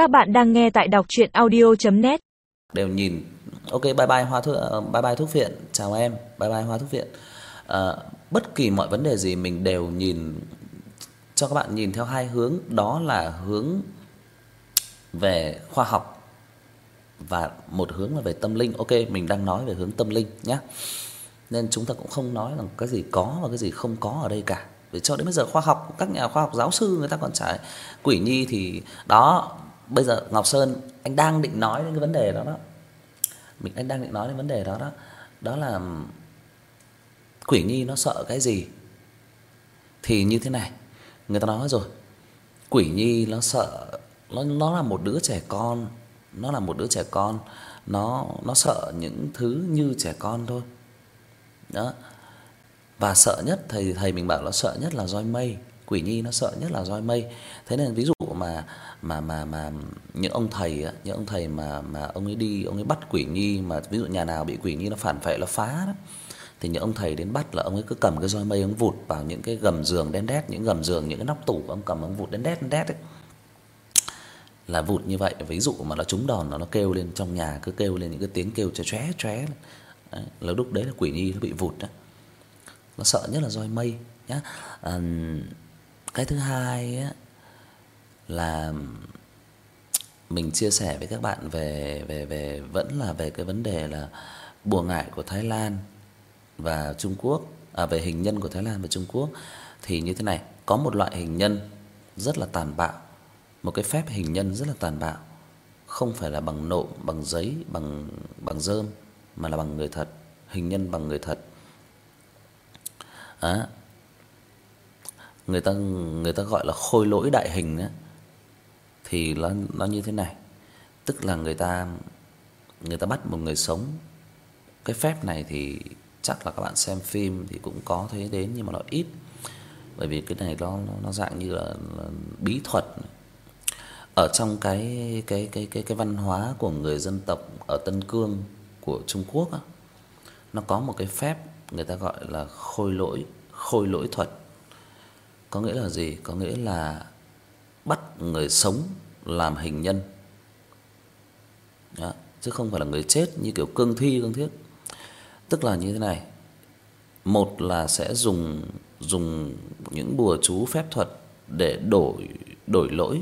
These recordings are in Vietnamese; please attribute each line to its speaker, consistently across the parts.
Speaker 1: Các bạn đang nghe tại đọc chuyện audio.net
Speaker 2: đều nhìn. Ok bye bye hoa thuốc ờ, bye bye thuốc viện. Chào em bye bye hoa thuốc viện. À, bất kỳ mọi vấn đề gì mình đều nhìn cho các bạn nhìn theo hai hướng. Đó là hướng về khoa học và một hướng là về tâm linh. Ok mình đang nói về hướng tâm linh nhé nên chúng ta cũng không nói rằng cái gì có và cái gì không có ở đây cả. Vì cho đến bây giờ khoa học các nhà khoa học giáo sư người ta còn trả quỷ nhi thì đó bây giờ Ngọc Sơn anh đang định nói đến cái vấn đề đó đó. Mình anh đang định nói đến vấn đề đó đó. Đó là quỷ nhi nó sợ cái gì? Thì như thế này, người ta nói rồi. Quỷ nhi nó sợ nó nó là một đứa trẻ con, nó là một đứa trẻ con, nó nó sợ những thứ như trẻ con thôi. Đó. Và sợ nhất thầy thầy mình bảo nó sợ nhất là roi mây, quỷ nhi nó sợ nhất là roi mây. Thế nên ví dụ mà mà mà mà những ông thầy á, những ông thầy mà mà ông ấy đi ông ấy bắt quỷ nhi mà ví dụ nhà nào bị quỷ nhi nó phản phệ nó phá đó thì những ông thầy đến bắt là ông ấy cứ cầm cái roi mây ông vụt vào những cái gầm giường đen đét, những gầm giường những cái nóc tủ ông cầm ông vụt đen đét đen đét ấy. Là vụt như vậy, ví dụ mà nó trúng đòn nó nó kêu lên trong nhà cứ kêu lên những cái tiếng kêu chóe chóe chóe. Đấy, là lúc đấy là quỷ nhi nó bị vụt đó. Nó sợ nhất là roi mây nhá. À, cái thứ hai á là mình chia sẻ với các bạn về về về vẫn là về cái vấn đề là bùa ngải của Thái Lan và Trung Quốc, à về hình nhân của Thái Lan và Trung Quốc thì như thế này, có một loại hình nhân rất là tàn bạo, một cái phép hình nhân rất là tàn bạo, không phải là bằng nộm, bằng giấy, bằng bằng rơm mà là bằng người thật, hình nhân bằng người thật. Á. Người ta người ta gọi là khôi lỗi đại hình á thì nó nó như thế này. Tức là người ta người ta bắt một người sống. Cái phép này thì chắc là các bạn xem phim thì cũng có thấy đến nhưng mà nó ít. Bởi vì cái này nó nó dạng như là, là bí thuật. Ở trong cái cái cái cái cái văn hóa của người dân tộc ở Tân Cương của Trung Quốc á, nó có một cái phép người ta gọi là khôi lỗi, khôi lỗi thuật. Có nghĩa là gì? Có nghĩa là bắt người sống làm hình nhân. Đó, chứ không phải là người chết như kiểu cương thi cương thiết. Tức là như thế này. Một là sẽ dùng dùng những bùa chú phép thuật để đổi đổi lỗi,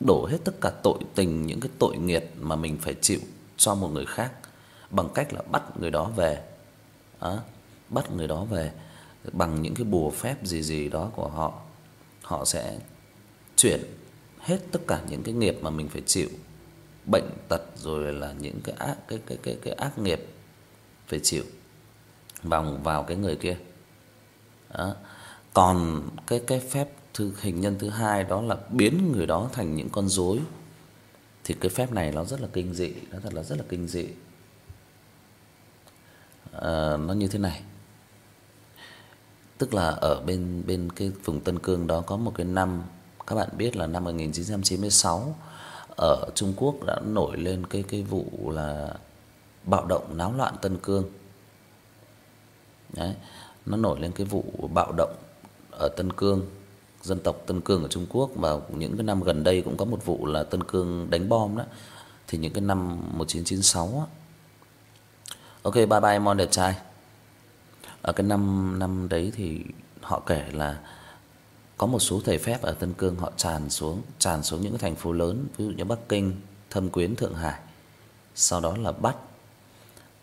Speaker 2: đổ hết tất cả tội tình những cái tội nghiệp mà mình phải chịu cho một người khác bằng cách là bắt người đó về. Đó, bắt người đó về bằng những cái bùa phép gì gì đó của họ. Họ sẽ chuyển hết tất cả những cái nghiệp mà mình phải chịu, bệnh tật rồi là những cái ác cái cái cái cái ác nghiệp phải chịu vào vào cái người kia. Đó. Còn cái cái phép thứ hình nhân thứ hai đó là biến người đó thành những con rối. Thì cái phép này nó rất là kinh dị, nó thật là rất là kinh dị. Ờ nó như thế này. Tức là ở bên bên cái vùng Tân Cương đó có một cái năm các bạn biết là năm 1996 ở Trung Quốc đã nổi lên cái cái vụ là bạo động náo loạn Tân Cương. Đấy, nó nổi lên cái vụ bạo động ở Tân Cương, dân tộc Tân Cương ở Trung Quốc và những cái năm gần đây cũng có một vụ là Tân Cương đánh bom đó. Thì những cái năm 1996 á. Ok bye bye Mon đẹp trai. Ở cái năm năm đấy thì họ kể là có một số thầy phép ở Tân Cương họ tràn xuống, tràn xuống những thành phố lớn, ví dụ như Bắc Kinh, Thâm Quyến, Thượng Hải. Sau đó là bắt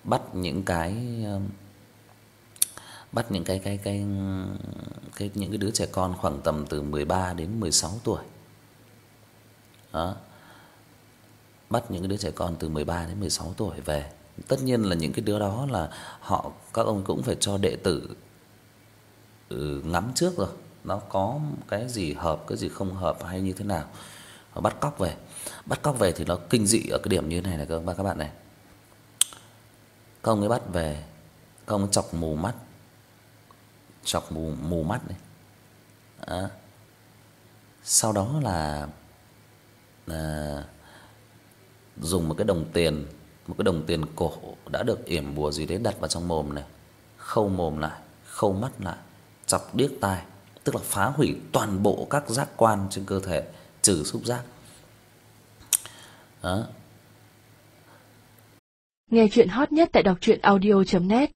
Speaker 2: bắt những cái um, bắt những cái cái cái cái những cái đứa trẻ con khoảng tầm từ 13 đến 16 tuổi. Đó. Bắt những cái đứa trẻ con từ 13 đến 16 tuổi về. Tất nhiên là những cái đứa đó là họ các ông cũng phải cho đệ tử ừ, ngắm trước rồi nó có cái gì hợp, cái gì không hợp hay như thế nào. Và bắt cóc về. Bắt cóc về thì nó kinh dị ở cái điểm như thế này này các các bạn này. Không ấy bắt về không chọc mù mắt. Chọc mù mù mắt này. À. sau đó là là dùng một cái đồng tiền, một cái đồng tiền cổ đã được yểm bùa gì đấy đặt vào trong mồm này. Khâu mồm lại, khâu mắt lại, chọc điếc tai tức là phá hủy toàn bộ các giác quan trên cơ thể, trừ xúc giác. Đó.
Speaker 3: Nghe chuyện hot nhất tại đọc truyện audio net